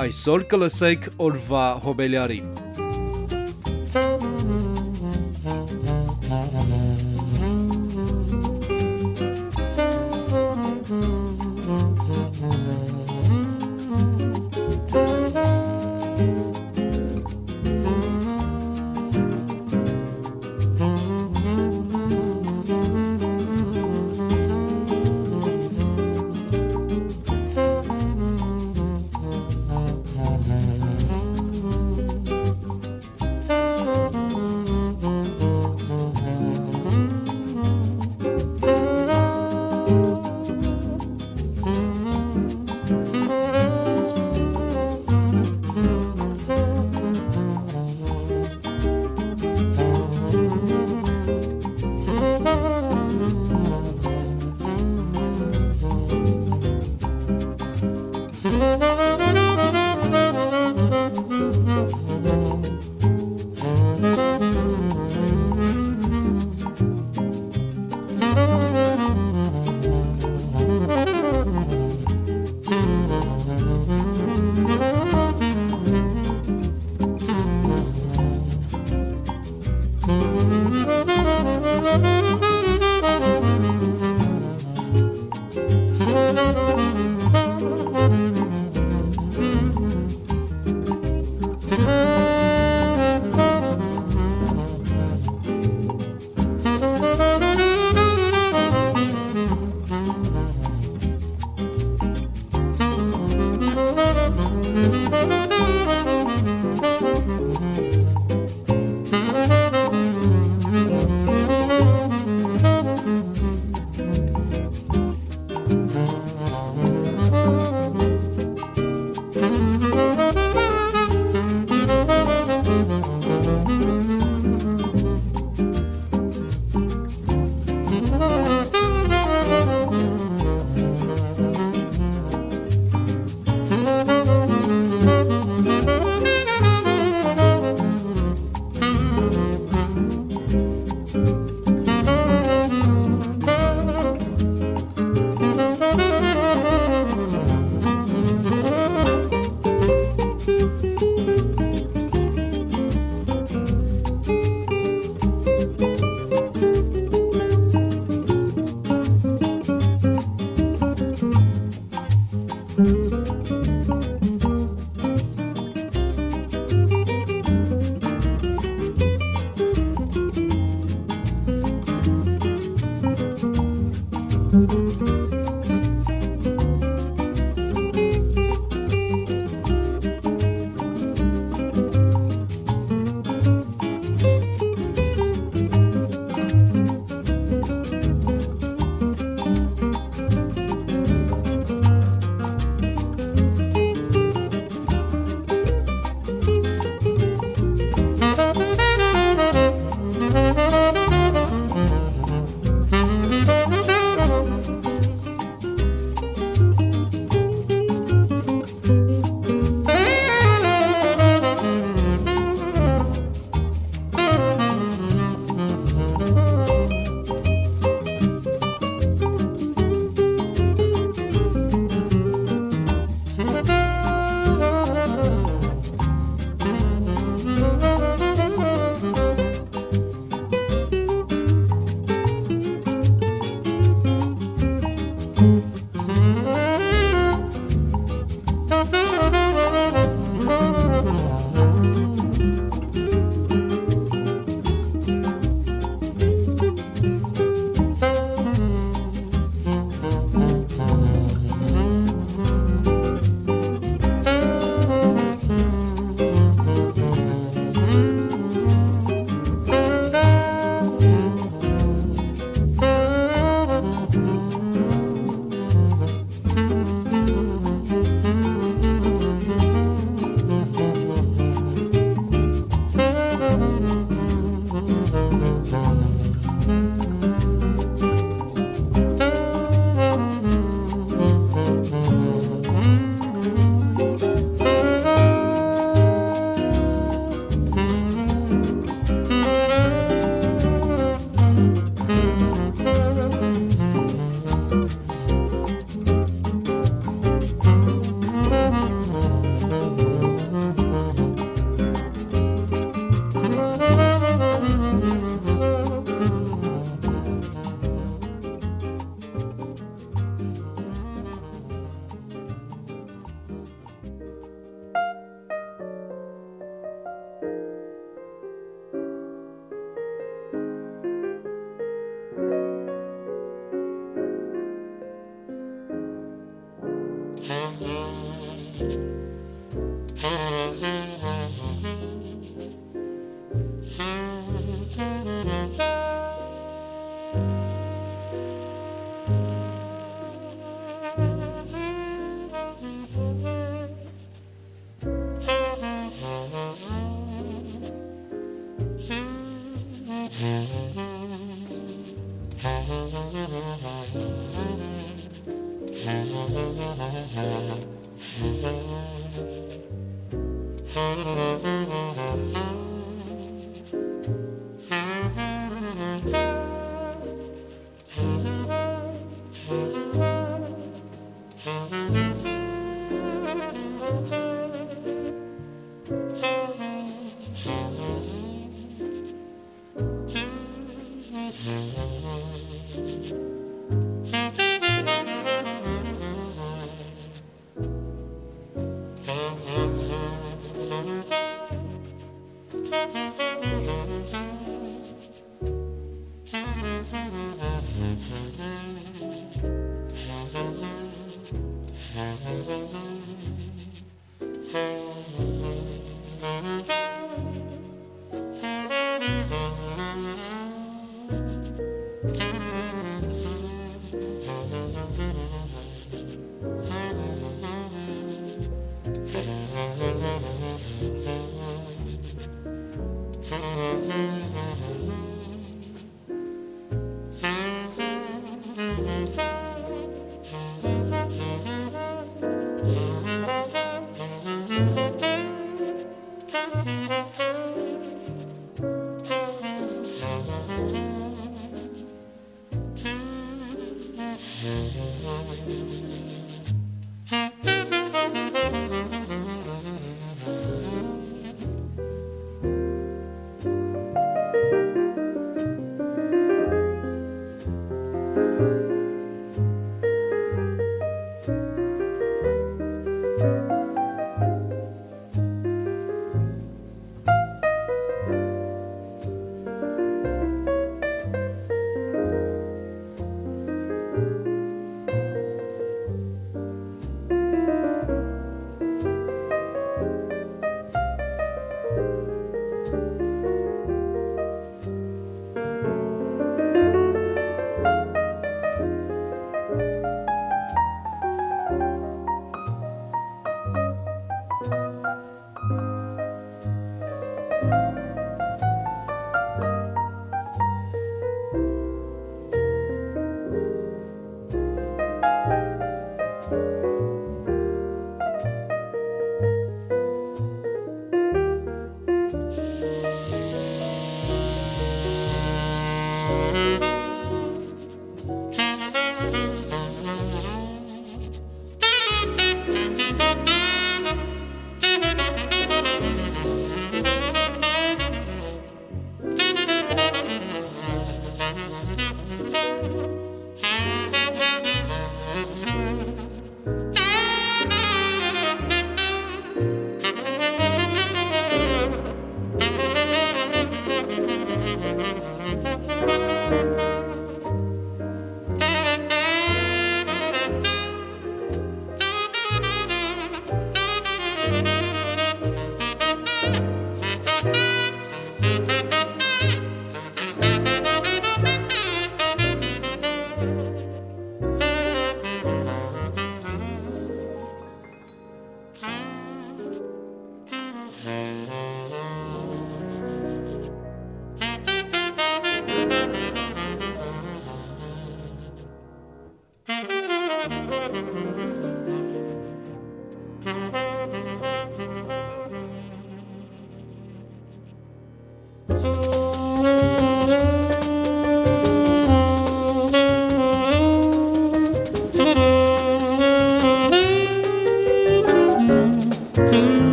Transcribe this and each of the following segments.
Այսօր կլսեք օրվա հոբելյարին։ Thank you.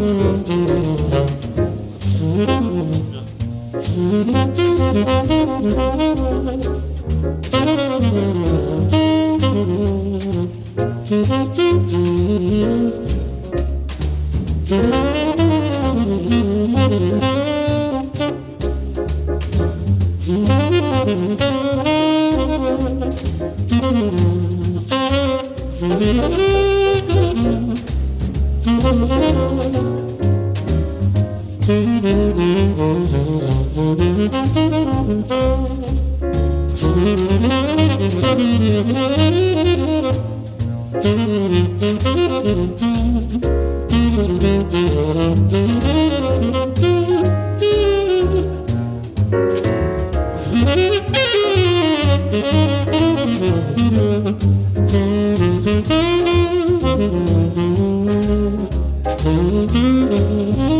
Mm-hmm. Mm-hmm.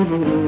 Mm-hmm.